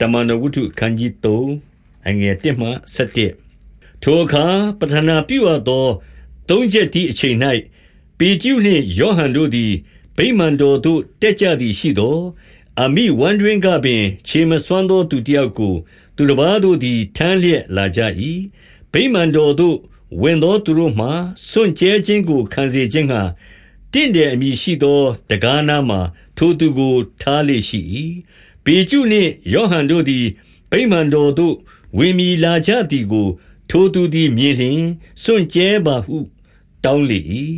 တမန်တော်ဝတ္ထုခန်းကြီး3အငယ်1မှ7ထိုအခါပထနာပြုအပ်သောသုံးချက်ဒီအချိန်၌ပေကျုနှင့်ယောဟန်တို့သည်ဗိမာန်တော်သို့တက်ကြသည်ရှိသောအမိဝန္ဒရင်ကပင်ခြေမစွမ်းသောသူတယောက်ကို သူတစ်ပါးတို့သည်ထမ်းလျက်လာကြ၏ဗိမာန်တော်သို့ဝင်သောသူတို့မှစွန့်ကြဲခြင်းကိုခံစေခြင်းငှာတင့်တယ်အမည်ရှိသောတကားနာမှာထိုသူကိုထားလေရှိ၏ ပေကျုနှင့်ယောဟန်တို့သည်ဗိမာန်တော်သို့ဝင်မီလာကြသည်ကို ထိုသူသည်မြင်လျင်စွန့်ကြဲပါဟု တောင်းလေ၏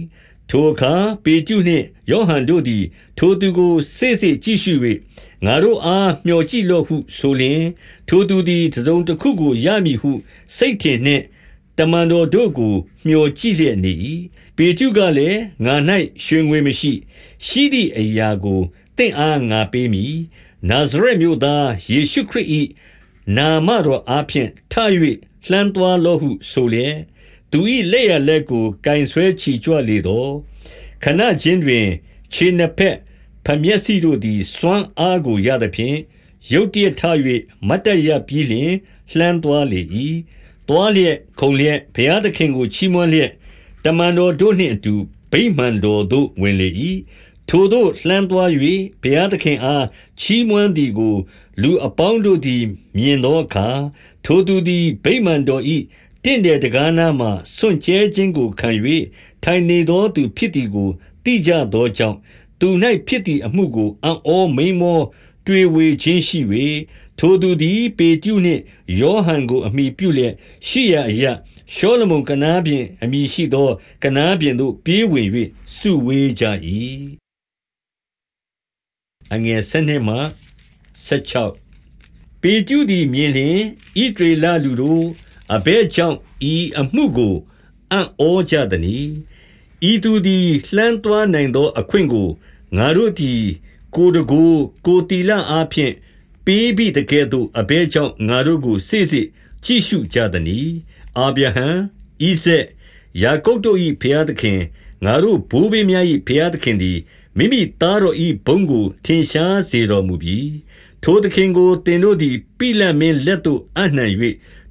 ထိုအခါပေကျုနှင့်ယောဟန်တို့သည် ထိုသူကိုစေ့စေ့ကြည့်ရှု၍ငါတို့အားမျှော်ကြည့်လော့ဟုဆိုလျင်ထိုသူသည်တစုံတစ်ခုကိုရမည်ဟု စိတ်ထင်နှင့်တမန်တော်တို့ကိုမျှော်ကြည့်လျက်နေ၏ပေကျုကလည်းငါ၌ရွှေငွေမရှိ ရှိသည့်အရာကိုတင့်အားငါပေးမည် နာဇရက်မြို့သားယေရှုခရစ်၏နာမတော်အားဖြင့်ထ၍လှမ်းသွားလောဟုဆိုလျက်သူ၏လက်ရလက်ကိုကင်ဆွဲချီကြွလေတော့ခဏချင်းတွင် ခြေနှစ်ဖက်ဖမျက်စိတို့သည်စွမ်းအားကိုရသဖြင့်ရုတ်တရက်ထ၍မတ်တရပြီးလျင်လှမ်းသွားလေ၏သွားလျက်ခုန်လျက်ဘုရားသခင်ကိုချီးမွမ်းလျက်တမန်တော်တို့နှင့်အတူဗိမာန်တော်သို့ဝင်လေ၏ ထိုသို့လှမ်းသွား၍ဘုရားသခင်အား ချီးမွမ်းသည်ကို လူအပေါင်းတို့သည် မြင်သောအခါ ထိုသူသည် ဗိမာန်တော်၏တင့်တယ်တကားနာမှစွန့်ကြဲခြင်းကိုခံ၍ထိုင်နေသောသူဖြစ်သည်ကို သိကြသောကြောင့် သူ၌ဖြစ်သည့်အမှုကို အံ့ဩမိန်မောတွေ့ဝေခြင်းရှိ၍ထိုသူသည် ပေကျုနှင့် ယောဟန်ကို အမိပြုလျက် ရှိရအရရှောလမုန်ကနားပြင် အမိရှိသော ကနားပြင်သို့ ပြေးဝင်၍စုဝေးကြ၏ အငယ်7မှ16ပေကျုသည်မြင်လျင်ဣဒရေလလူတို့အဘဲကြောင့်ဤအမှုကိုအံ့ဩကြသည်။ဤသူသည်လှမ်းသွားနိုင်သော အခွင့်ကိုငါတို့သည်ကိုတကို ကိုတီလအားဖြင့်ပေးပြီးတကဲ့သို့အဘဲကြောင့်ငါတို့ကိုစိစိကြည့်ရှုကြသည်။အာဗြဟံဣဇက်ယာကုပ်တို့၏ဘုရားသခင်ငါတို့ဘိုးဘေးများ၏ဘုရားသခင်သည် မိမိသားတော်၏ဘုန်းကိုထင်ရှားစေတော်မူပြီ။ထိုသခင်ကိုတင်တို့သည်ပိလတ်မင်းလက်သို့အနှံ၍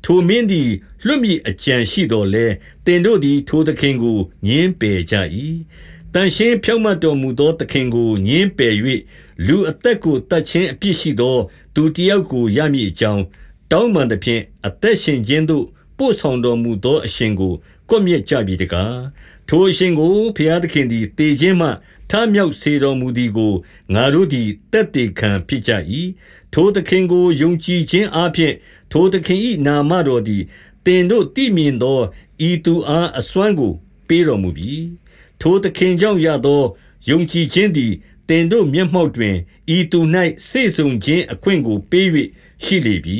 ထိုမင်းသည်လွတ်မည်အကြံရှိတော်လဲတင်တို့သည်ထိုသခင်ကိုညင်းပယ်ကြ၏တန်ရှင်းဖြောင့်မတ်တော်မူသောသခင်ကိုညင်းပယ်၍လူအသက်ကိုတတ်ခြင်းအပြစ်ရှိသော သူတယောက်ကိုရမည်အကြောင်းတောင်းပန်သဖြင့်အသက်ရှင်ခြင်းသို့ပို့ဆောင်တော်မူသောအရှင်ကိုကွပ်မျက်ကြပြီတကားထိုအရှင်ကိုဘုရားသခင်သည်တေခြင်းမှ ထမြောက်စေတော်မူသည်ကို ငါတို့သည်တက်တေခံဖြစ်ကြ၏ထိုသခင်ကို ယုံကြည်ခြင်းအပြင်ထိုသခင်၏နာမတော်သည်တင်တို့တိမြင်သော ဤသူအား အစွမ်းကို ပေးတော်မူပြီ ထိုသခင်ကြောင့်ရသော ယုံကြည်ခြင်းသည်တင်တို့ မျက်မှောက်တွင် ဤသူ၌စေဆုံခြင်းအခွင့်ကို ပေး၍ရှိလေပြီ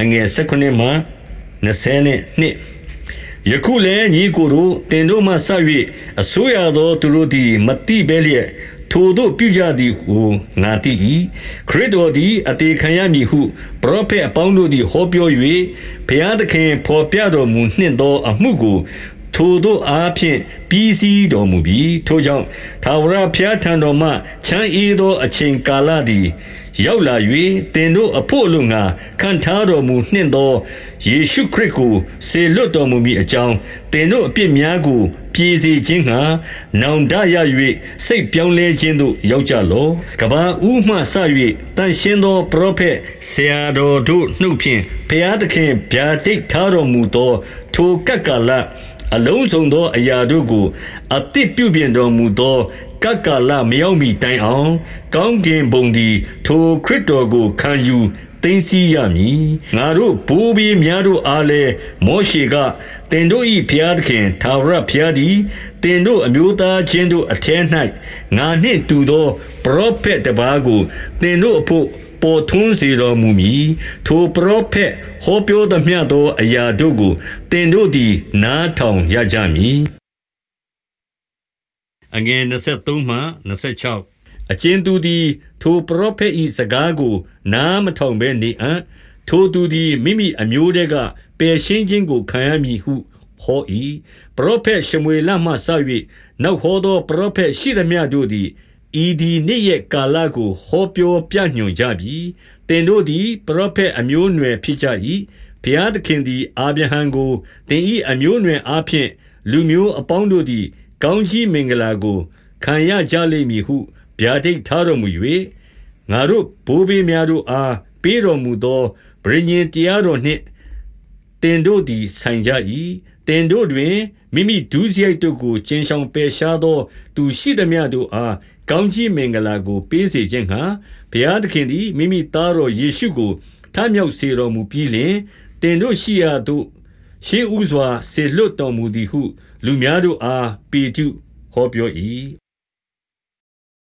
အင ယ်၁၉မှ22ယခုလည်းညီကိုတို့တင်တို့မှဆက်၍အစိုးရသောသူတို့သည်မတိဘဲလျက်ထိုတို့ပြုကြသည်ကိုငါသိ၏ခရစ်တော်သည်အတေခံရမည်ဟုပရောဖက်အပေါင်းတို့သည်ဟောပြော၍ဘုရားသခင်ဖော်ပြတော်မူနှင့်သောအမှုကို ထိုတို့အားဖြင့်ပြီးစီးတော်မူပြီးထိုကြောင့်သာဝရဘုရားထံတော်မှချမ်းအေးသောအချိန်ကာလသည် ရောက်လာ၍တင်တို့အဖို့လုံငါခံထားတော်မူနှင့်သောယေရှုခရစ်ကိုစေလွတ်တော်မူမည်အကြောင်းတင်တို့အပြစ်များကိုပြေစေခြင်းငှာနောင်တရ၍စိတ်ပြောင်းလဲခြင်းသို့ရောက်ကြလော့ကဘာဦးမှဆ၍တန်ရှင်းသောပရောဖက်ဆရာတော်တို့နှုတ်ဖြင့်ဘုရားသခင်ဗျာဒိတ်ထားတော်မူသော ထိုကပ်ကာလ အလုံးစုံသောအရာတို့ကို အသစ်ပြုပြင်တော်မူသော ကပ်ကာလမရောက်မီတိုင်အောင် ကောင်းကင်ဘုံသည် ထိုခရစ်တော်ကို ခံယူသိမ်းဆည်းရမည်ငါတို့ဘိုးဘေးများတို့အားလည်းမောရှေကတင်တို့၏ဘုရားသခင်သာဝရဘုရားသည်တင်တို့အမျိုးသားချင်းတို့အထက်၌ငါနှင့်တူသောပရောဖက်တပါးကိုတင်တို့အဖို့ ပေါ်ထွန်းစေတော်မူမည်ထိုပရောဖက်ဟောပြောသမျှသော အရာတို့ကိုတင်တို့သည် နားထောင်ရကြမည်အငယ်23မှ26အချင်းသူသည် ထိုပရောဖက်၏စကားကို နားမထောင်ဘဲနေအံ့ထိုသူသည်မိမိအမျိုးတည်းကပယ်ရှင်းခြင်းကိုခံရမည်ဟုဟော၏ပရောဖက်ရှမွေလမှစ၍နောက်ဟောသောပရောဖက်ရှိသမျှတို့သည် ဤသည်နေ့ရက်ကာလကို ဟောပြောပြညွှန်ကြပြီ။သင်တို့သည် ပရောဖက်အမျိုးအနွယ်ဖြစ်ကြ၏။ဘုရားသခင်သည် အာဗြဟံကိုသင်၏အမျိုးအနွယ်အားဖြင့် လူမျိုးအပေါင်းတို့သည် ကောင်းကြီးမင်္ဂလာကို ခံရကြလိမ့်မည်ဟုဗျာဒိတ်ထားတော်မူ၍၊ငါတို့ဘိုးဘေးများတို့အားပေးတော်မူသောပဋိညာဉ်တရားတော်နှင့် သင်တို့သည်ဆိုင်ကြ၏။သင်တို့တွင်မိမိဒုစရိုက်တို့ကိုကြဉ်ရှောင်ပယ်ရှားသော သူရှိသမျှတို့အားကောင်းကြီးမင်္ဂလာကို ပေးစေခြင်းငှါ၊ဘုရားသခင်သည်မိမိသားတော်ယေရှုကိုထမြောက်စေတော်မူပြီးလျှင်၊သင်တို့ရှိရာသို့ရှေ့ဦးစွာစေလွှတ်တော်မူသည်ဟု လူများတို့အားပေတရုဟောပြော၏။